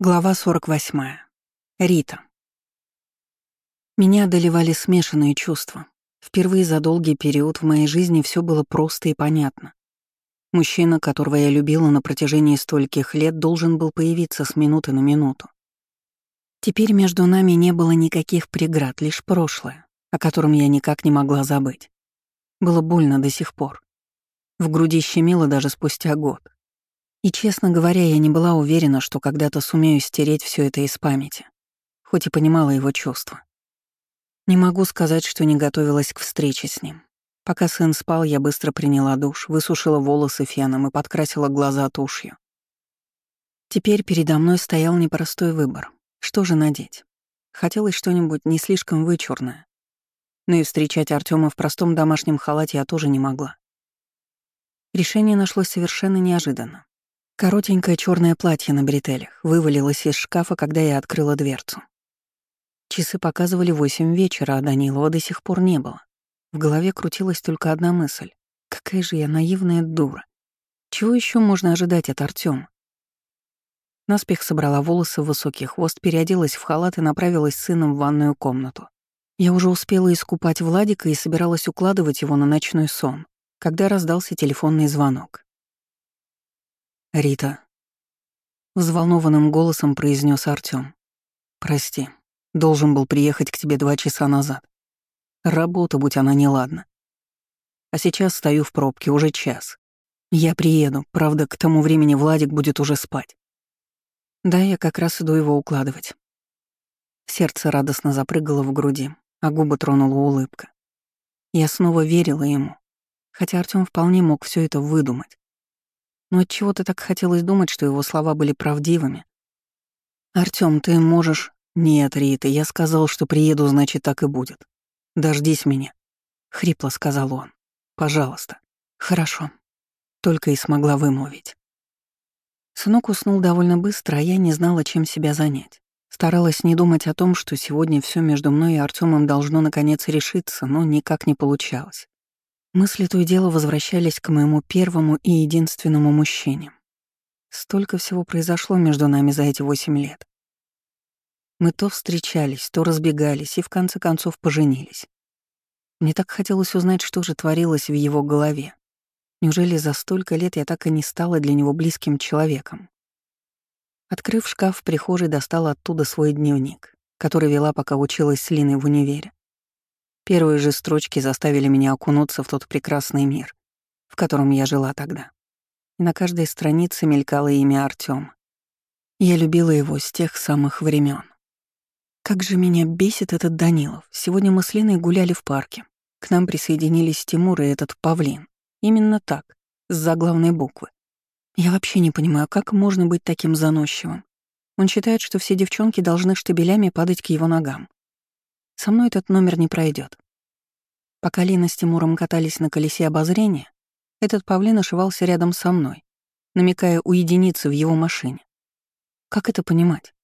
Глава 48. Рита. Меня одолевали смешанные чувства. Впервые за долгий период в моей жизни все было просто и понятно. Мужчина, которого я любила на протяжении стольких лет, должен был появиться с минуты на минуту. Теперь между нами не было никаких преград, лишь прошлое, о котором я никак не могла забыть. Было больно до сих пор. В груди щемило даже спустя год. И, честно говоря, я не была уверена, что когда-то сумею стереть все это из памяти, хоть и понимала его чувства. Не могу сказать, что не готовилась к встрече с ним. Пока сын спал, я быстро приняла душ, высушила волосы феном и подкрасила глаза тушью. Теперь передо мной стоял непростой выбор. Что же надеть? Хотелось что-нибудь не слишком вычурное. Но и встречать Артема в простом домашнем халате я тоже не могла. Решение нашлось совершенно неожиданно. Коротенькое черное платье на бретелях вывалилось из шкафа, когда я открыла дверцу. Часы показывали восемь вечера, а Данилова до сих пор не было. В голове крутилась только одна мысль. Какая же я наивная дура. Чего еще можно ожидать от Артема? Наспех собрала волосы в высокий хвост, переоделась в халат и направилась с сыном в ванную комнату. Я уже успела искупать Владика и собиралась укладывать его на ночной сон, когда раздался телефонный звонок. «Рита», — взволнованным голосом произнес Артём. «Прости, должен был приехать к тебе два часа назад. Работа, будь она неладна. А сейчас стою в пробке уже час. Я приеду, правда, к тому времени Владик будет уже спать. Да, я как раз иду его укладывать». Сердце радостно запрыгало в груди, а губы тронула улыбка. Я снова верила ему, хотя Артём вполне мог все это выдумать. Но от чего то так хотелось думать, что его слова были правдивыми. Артём, ты можешь... Нет, Рита, я сказал, что приеду, значит, так и будет. Дождись меня. Хрипло сказал он. Пожалуйста. Хорошо. Только и смогла вымолвить. Сынок уснул довольно быстро, а я не знала, чем себя занять. Старалась не думать о том, что сегодня все между мной и Артемом должно наконец решиться, но никак не получалось. Мысли то и дело возвращались к моему первому и единственному мужчине. Столько всего произошло между нами за эти восемь лет. Мы то встречались, то разбегались и в конце концов поженились. Мне так хотелось узнать, что же творилось в его голове. Неужели за столько лет я так и не стала для него близким человеком? Открыв шкаф в прихожей, достала оттуда свой дневник, который вела, пока училась с Линой в универе. Первые же строчки заставили меня окунуться в тот прекрасный мир, в котором я жила тогда. И на каждой странице мелькало имя Артём. Я любила его с тех самых времен. Как же меня бесит этот Данилов. Сегодня мы с Леной гуляли в парке. К нам присоединились Тимур и этот павлин. Именно так, с заглавной буквы. Я вообще не понимаю, как можно быть таким заносчивым. Он считает, что все девчонки должны штабелями падать к его ногам. Со мной этот номер не пройдет. Пока Лина с Тимуром катались на колесе обозрения, этот павлин ошивался рядом со мной, намекая уединиться в его машине. Как это понимать?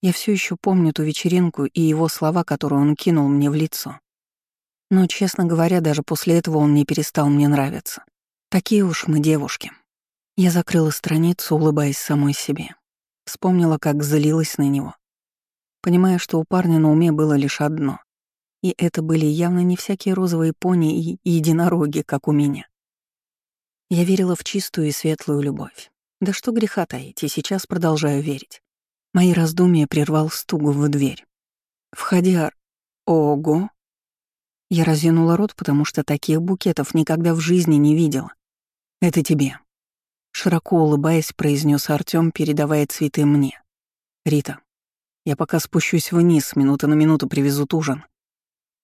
Я все еще помню ту вечеринку и его слова, которые он кинул мне в лицо. Но, честно говоря, даже после этого он не перестал мне нравиться. Такие уж мы девушки. Я закрыла страницу, улыбаясь самой себе. Вспомнила, как злилась на него, понимая, что у парня на уме было лишь одно. И это были явно не всякие розовые пони и единороги, как у меня. Я верила в чистую и светлую любовь. Да что греха таить, и сейчас продолжаю верить. Мои раздумья прервал стук в дверь. «Входи, Ар... Ого!» Я разъянула рот, потому что таких букетов никогда в жизни не видела. «Это тебе», — широко улыбаясь, произнес Артём, передавая цветы мне. «Рита, я пока спущусь вниз, минута на минуту привезут ужин.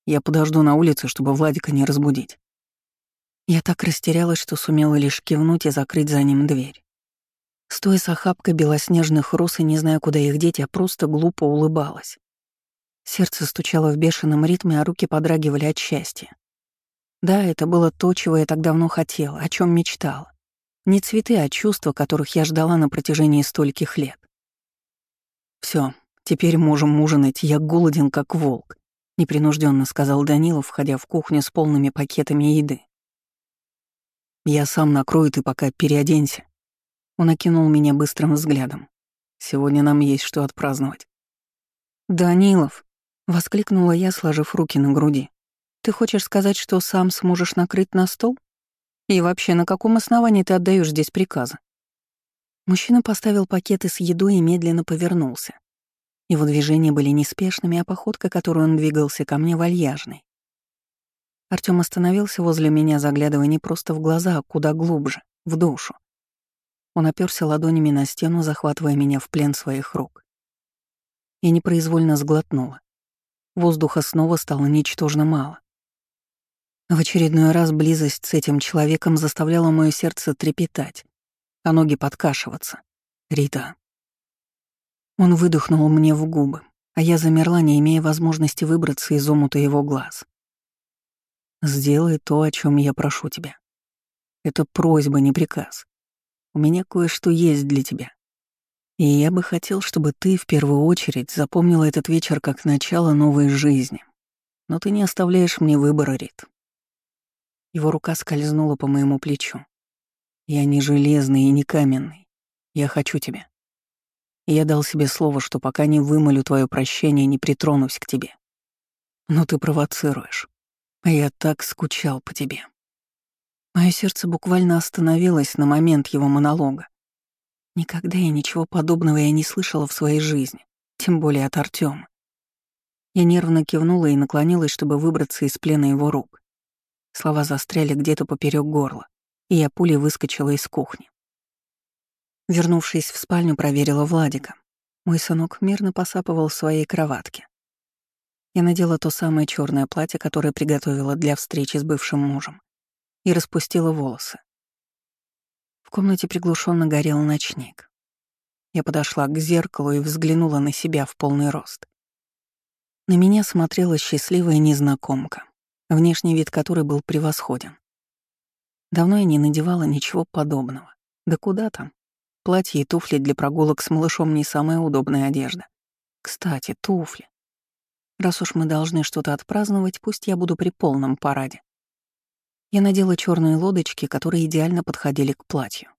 Я подожду на улице, чтобы Владика не разбудить. Я так растерялась, что сумела лишь кивнуть и закрыть за ним дверь. Стоя с охапкой белоснежных роз и не зная, куда их деть, я просто глупо улыбалась. Сердце стучало в бешеном ритме, а руки подрагивали от счастья. Да, это было то, чего я так давно хотела, о чем мечтала. Не цветы, а чувства, которых я ждала на протяжении стольких лет. Все, Теперь можем ужинать, я голоден, как волк», — непринужденно сказал Данилов, входя в кухню с полными пакетами еды. «Я сам накрою, ты пока переоденься». Он окинул меня быстрым взглядом. Сегодня нам есть что отпраздновать. «Данилов!» — воскликнула я, сложив руки на груди. «Ты хочешь сказать, что сам сможешь накрыть на стол? И вообще, на каком основании ты отдаешь здесь приказы?» Мужчина поставил пакеты с едой и медленно повернулся. Его движения были неспешными, а походка, которой он двигался ко мне, вальяжной. Артём остановился возле меня, заглядывая не просто в глаза, а куда глубже, в душу. Он оперся ладонями на стену, захватывая меня в плен своих рук. Я непроизвольно сглотнула. Воздуха снова стало ничтожно мало. В очередной раз близость с этим человеком заставляла мое сердце трепетать, а ноги подкашиваться. «Рита». Он выдохнул мне в губы, а я замерла, не имея возможности выбраться из омута его глаз. Сделай то, о чем я прошу тебя. Это просьба, не приказ. У меня кое-что есть для тебя. И я бы хотел, чтобы ты в первую очередь запомнила этот вечер как начало новой жизни. Но ты не оставляешь мне выбора, Рит. Его рука скользнула по моему плечу. Я не железный и не каменный. Я хочу тебя. И я дал себе слово, что пока не вымолю твое прощение, не притронусь к тебе. Но ты провоцируешь. А я так скучал по тебе. Мое сердце буквально остановилось на момент его монолога. Никогда я ничего подобного я не слышала в своей жизни, тем более от Артема. Я нервно кивнула и наклонилась, чтобы выбраться из плена его рук. Слова застряли где-то поперек горла, и я пулей выскочила из кухни. Вернувшись в спальню, проверила Владика. Мой сынок мирно посапывал в своей кроватке. Я надела то самое черное платье, которое приготовила для встречи с бывшим мужем, и распустила волосы. В комнате приглушенно горел ночник. Я подошла к зеркалу и взглянула на себя в полный рост. На меня смотрела счастливая незнакомка, внешний вид которой был превосходен. Давно я не надевала ничего подобного. Да куда там? Платье и туфли для прогулок с малышом не самая удобная одежда. Кстати, туфли. Раз уж мы должны что-то отпраздновать, пусть я буду при полном параде. Я надела черные лодочки, которые идеально подходили к платью.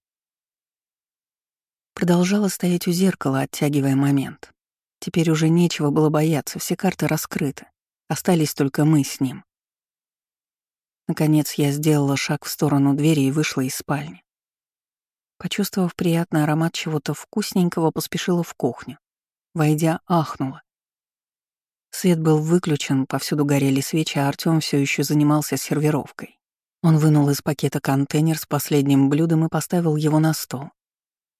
Продолжала стоять у зеркала, оттягивая момент. Теперь уже нечего было бояться, все карты раскрыты. Остались только мы с ним. Наконец я сделала шаг в сторону двери и вышла из спальни. Почувствовав приятный аромат чего-то вкусненького, поспешила в кухню. Войдя, ахнула. Свет был выключен, повсюду горели свечи, а Артём все еще занимался сервировкой. Он вынул из пакета контейнер с последним блюдом и поставил его на стол.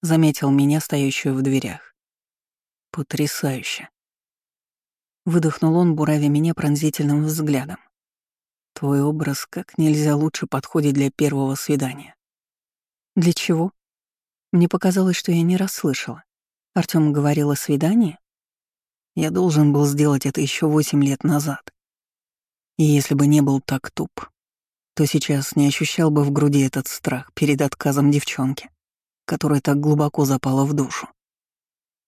Заметил меня, стоящую в дверях. Потрясающе. Выдохнул он, буравя меня пронзительным взглядом. Твой образ как нельзя лучше подходит для первого свидания. Для чего? Мне показалось, что я не расслышала. Артём говорил о свидании? Я должен был сделать это еще восемь лет назад. И если бы не был так туп, то сейчас не ощущал бы в груди этот страх перед отказом девчонки, которая так глубоко запала в душу.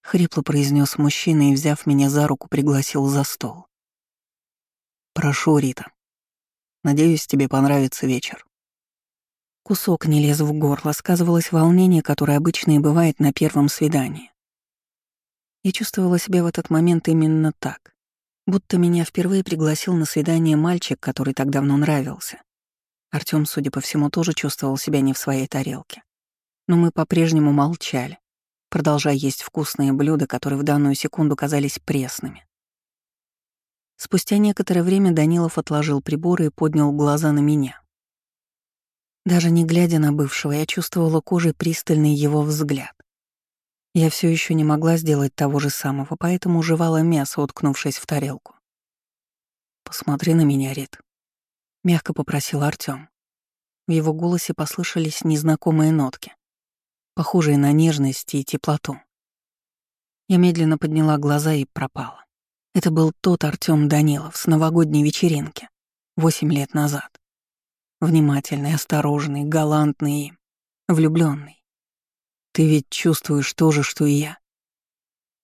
Хрипло произнес мужчина и, взяв меня за руку, пригласил за стол. «Прошу, Рита. Надеюсь, тебе понравится вечер». Кусок не лез в горло, сказывалось волнение, которое обычно и бывает на первом свидании. Я чувствовала себя в этот момент именно так. Будто меня впервые пригласил на свидание мальчик, который так давно нравился. Артём, судя по всему, тоже чувствовал себя не в своей тарелке. Но мы по-прежнему молчали, продолжая есть вкусные блюда, которые в данную секунду казались пресными. Спустя некоторое время Данилов отложил приборы и поднял глаза на меня. Даже не глядя на бывшего, я чувствовала кожей пристальный его взгляд. Я все еще не могла сделать того же самого, поэтому жевала мясо, уткнувшись в тарелку. «Посмотри на меня, Рит», — мягко попросил Артём. В его голосе послышались незнакомые нотки, похожие на нежность и теплоту. Я медленно подняла глаза и пропала. Это был тот Артём Данилов с новогодней вечеринки, восемь лет назад. Внимательный, осторожный, галантный и влюбленный. Ты ведь чувствуешь то же, что и я.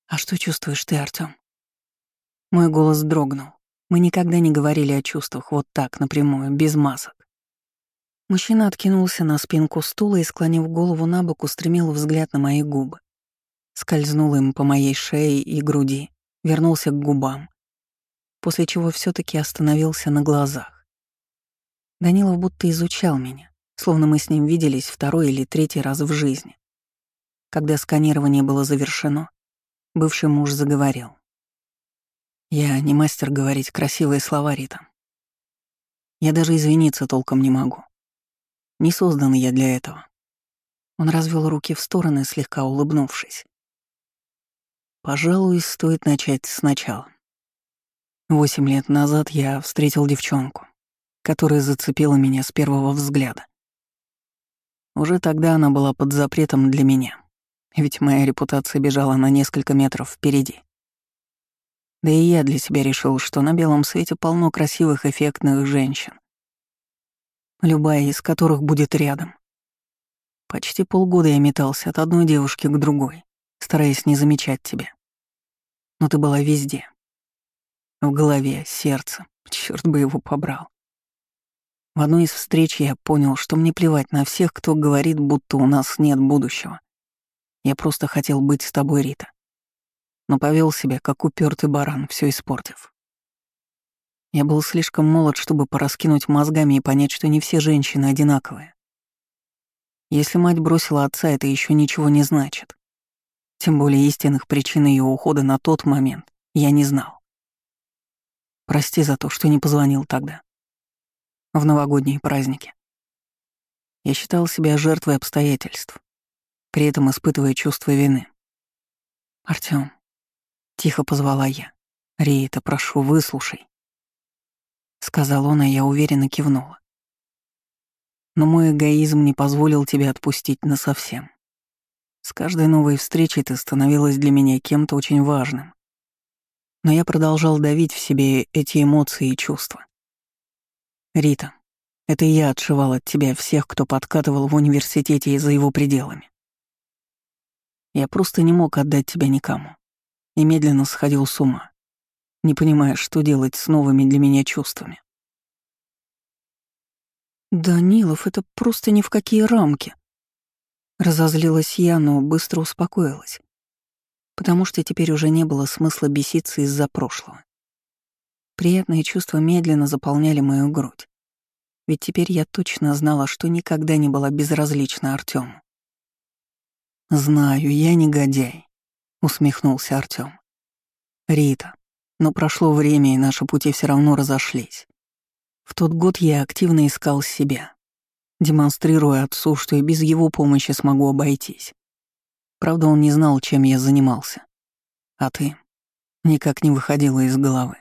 А что чувствуешь ты, Артём? Мой голос дрогнул. Мы никогда не говорили о чувствах вот так, напрямую, без масок. Мужчина откинулся на спинку стула и, склонив голову на бок, устремил взгляд на мои губы. скользнул им по моей шее и груди, вернулся к губам, после чего все таки остановился на глазах. Данилов будто изучал меня, словно мы с ним виделись второй или третий раз в жизни. Когда сканирование было завершено, бывший муж заговорил. «Я не мастер говорить красивые слова, Рита. Я даже извиниться толком не могу. Не создан я для этого». Он развел руки в стороны, слегка улыбнувшись. «Пожалуй, стоит начать сначала. Восемь лет назад я встретил девчонку, которая зацепила меня с первого взгляда. Уже тогда она была под запретом для меня ведь моя репутация бежала на несколько метров впереди. Да и я для себя решил, что на белом свете полно красивых, эффектных женщин, любая из которых будет рядом. Почти полгода я метался от одной девушки к другой, стараясь не замечать тебя. Но ты была везде. В голове, сердце, черт бы его побрал. В одной из встреч я понял, что мне плевать на всех, кто говорит, будто у нас нет будущего. Я просто хотел быть с тобой, Рита. Но повел себя, как упертый баран, все испортив. Я был слишком молод, чтобы пораскинуть мозгами и понять, что не все женщины одинаковые. Если мать бросила отца, это еще ничего не значит. Тем более истинных причин ее ухода на тот момент я не знал. Прости за то, что не позвонил тогда. В новогодние праздники. Я считал себя жертвой обстоятельств при этом испытывая чувство вины. «Артём», — тихо позвала я, — «Рита, прошу, выслушай». Сказал он, а я уверенно кивнула. Но мой эгоизм не позволил тебе отпустить насовсем. С каждой новой встречей ты становилась для меня кем-то очень важным. Но я продолжал давить в себе эти эмоции и чувства. Рита, это я отшивал от тебя всех, кто подкатывал в университете и за его пределами. Я просто не мог отдать тебя никому. И медленно сходил с ума, не понимая, что делать с новыми для меня чувствами. «Данилов, это просто ни в какие рамки!» Разозлилась я, но быстро успокоилась, потому что теперь уже не было смысла беситься из-за прошлого. Приятные чувства медленно заполняли мою грудь, ведь теперь я точно знала, что никогда не была безразлична Артему. «Знаю, я негодяй», — усмехнулся Артём. «Рита, но прошло время, и наши пути все равно разошлись. В тот год я активно искал себя, демонстрируя отцу, что и без его помощи смогу обойтись. Правда, он не знал, чем я занимался. А ты никак не выходила из головы.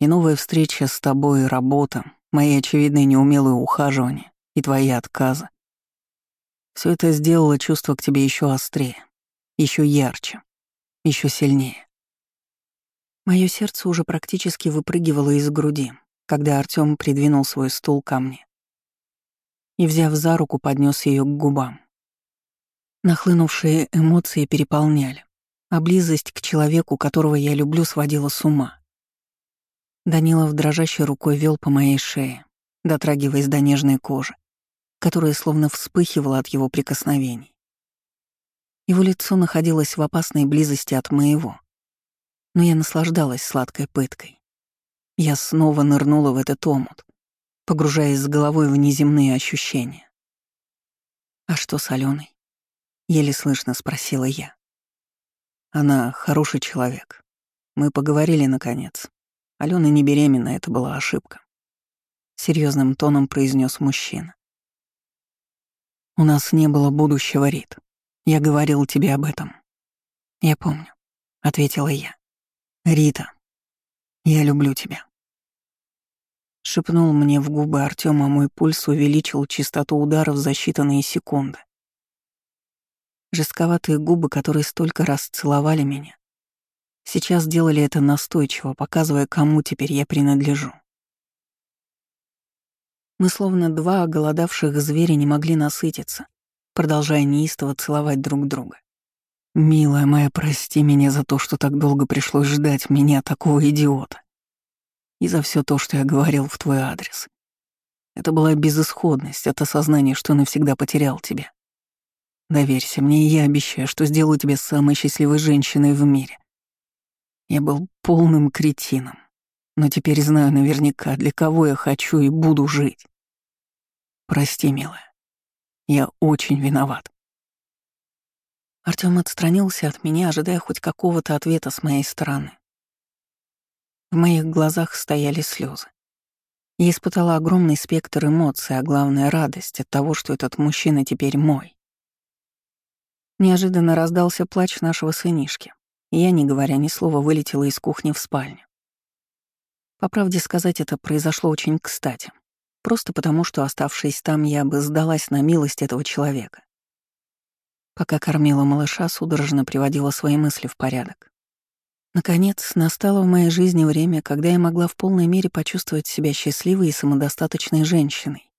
И новая встреча с тобой, работа, мои очевидные неумелые ухаживания и твои отказы все это сделало чувство к тебе еще острее, еще ярче, еще сильнее. Мое сердце уже практически выпрыгивало из груди, когда Артём придвинул свой стул ко мне и, взяв за руку, поднес ее к губам. Нахлынувшие эмоции переполняли, а близость к человеку, которого я люблю, сводила с ума. Данилов дрожащей рукой вел по моей шее, дотрагиваясь до нежной кожи, которая словно вспыхивала от его прикосновений. Его лицо находилось в опасной близости от моего, но я наслаждалась сладкой пыткой. Я снова нырнула в этот омут, погружаясь с головой в неземные ощущения. «А что с Аленой?» — еле слышно спросила я. «Она хороший человек. Мы поговорили, наконец. Алена не беременна, это была ошибка», — серьезным тоном произнес мужчина. У нас не было будущего, Рит. Я говорил тебе об этом. Я помню, — ответила я. Рита, я люблю тебя. Шепнул мне в губы Артём, а мой пульс увеличил частоту ударов за считанные секунды. Жестковатые губы, которые столько раз целовали меня, сейчас делали это настойчиво, показывая, кому теперь я принадлежу. Мы словно два оголодавших зверя не могли насытиться, продолжая неистово целовать друг друга. «Милая моя, прости меня за то, что так долго пришлось ждать меня, такого идиота. И за все то, что я говорил в твой адрес. Это была безысходность от осознания, что навсегда потерял тебя. Доверься мне, и я обещаю, что сделаю тебя самой счастливой женщиной в мире. Я был полным кретином, но теперь знаю наверняка, для кого я хочу и буду жить. Прости, милая. Я очень виноват. Артём отстранился от меня, ожидая хоть какого-то ответа с моей стороны. В моих глазах стояли слезы. Я испытала огромный спектр эмоций, а главное — радость от того, что этот мужчина теперь мой. Неожиданно раздался плач нашего сынишки, я, не говоря ни слова, вылетела из кухни в спальню. По правде сказать, это произошло очень кстати. Просто потому, что, оставшись там, я бы сдалась на милость этого человека. Пока кормила малыша, судорожно приводила свои мысли в порядок. Наконец, настало в моей жизни время, когда я могла в полной мере почувствовать себя счастливой и самодостаточной женщиной.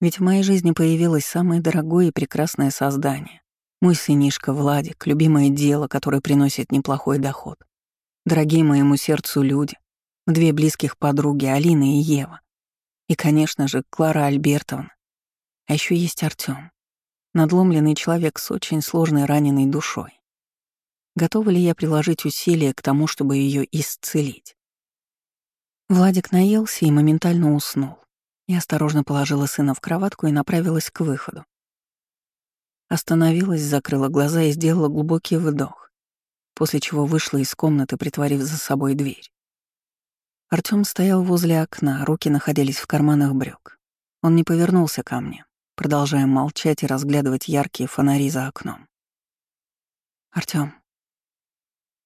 Ведь в моей жизни появилось самое дорогое и прекрасное создание. Мой сынишка Владик, любимое дело, которое приносит неплохой доход. Дорогие моему сердцу люди, две близких подруги, Алина и Ева. И, конечно же, Клара Альбертовна. А еще есть Артём, надломленный человек с очень сложной раненой душой. Готова ли я приложить усилия к тому, чтобы ее исцелить? Владик наелся и моментально уснул. Я осторожно положила сына в кроватку и направилась к выходу. Остановилась, закрыла глаза и сделала глубокий вдох, после чего вышла из комнаты, притворив за собой дверь. Артём стоял возле окна, руки находились в карманах брюк. Он не повернулся ко мне, продолжая молчать и разглядывать яркие фонари за окном. «Артём,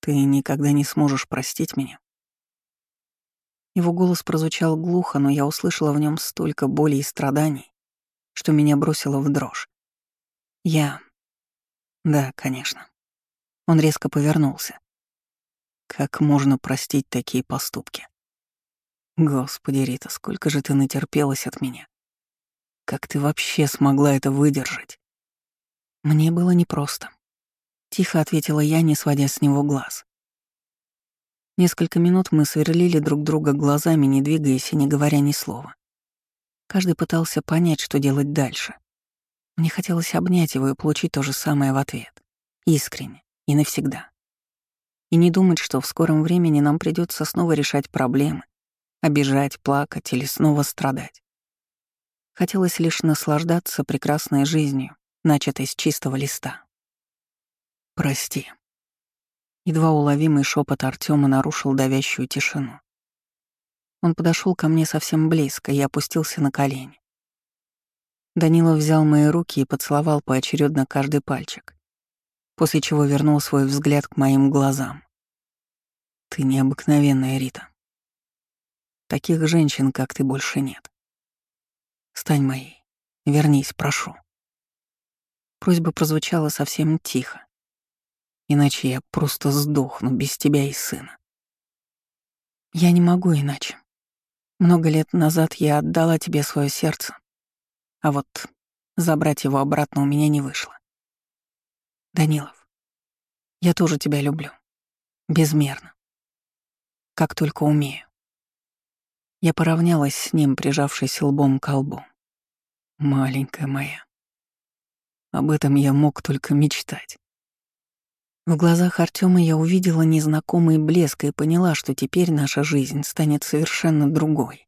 ты никогда не сможешь простить меня. Его голос прозвучал глухо, но я услышала в нем столько боли и страданий, что меня бросило в дрожь. Я... Да, конечно. Он резко повернулся. Как можно простить такие поступки? Господи, Рита, сколько же ты натерпелась от меня. Как ты вообще смогла это выдержать? Мне было непросто. Тихо ответила я, не сводя с него глаз. Несколько минут мы сверлили друг друга глазами, не двигаясь и не говоря ни слова. Каждый пытался понять, что делать дальше. Мне хотелось обнять его и получить то же самое в ответ. Искренне и навсегда. И не думать, что в скором времени нам придется снова решать проблемы, обижать, плакать или снова страдать. Хотелось лишь наслаждаться прекрасной жизнью, начатой с чистого листа. «Прости». Едва уловимый шепот Артема нарушил давящую тишину. Он подошел ко мне совсем близко и опустился на колени. Данила взял мои руки и поцеловал поочередно каждый пальчик, после чего вернул свой взгляд к моим глазам. «Ты необыкновенная, Рита. Таких женщин, как ты, больше нет. Стань моей. Вернись, прошу». Просьба прозвучала совсем тихо, Иначе я просто сдохну без тебя и сына. Я не могу иначе. Много лет назад я отдала тебе свое сердце, а вот забрать его обратно у меня не вышло. Данилов, я тоже тебя люблю. Безмерно. Как только умею. Я поравнялась с ним, прижавшись лбом к лбу. Маленькая моя. Об этом я мог только мечтать. В глазах Артема я увидела незнакомый блеск и поняла, что теперь наша жизнь станет совершенно другой.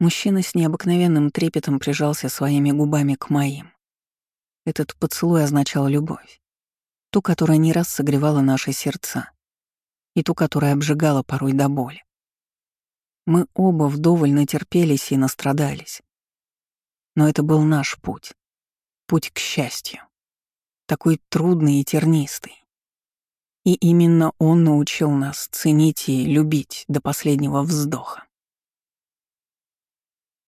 Мужчина с необыкновенным трепетом прижался своими губами к моим. Этот поцелуй означал любовь. Ту, которая не раз согревала наши сердца, и ту, которая обжигала порой до боли. Мы оба вдоволь натерпелись и настрадались. Но это был наш путь. Путь к счастью такой трудный и тернистый. И именно он научил нас ценить и любить до последнего вздоха.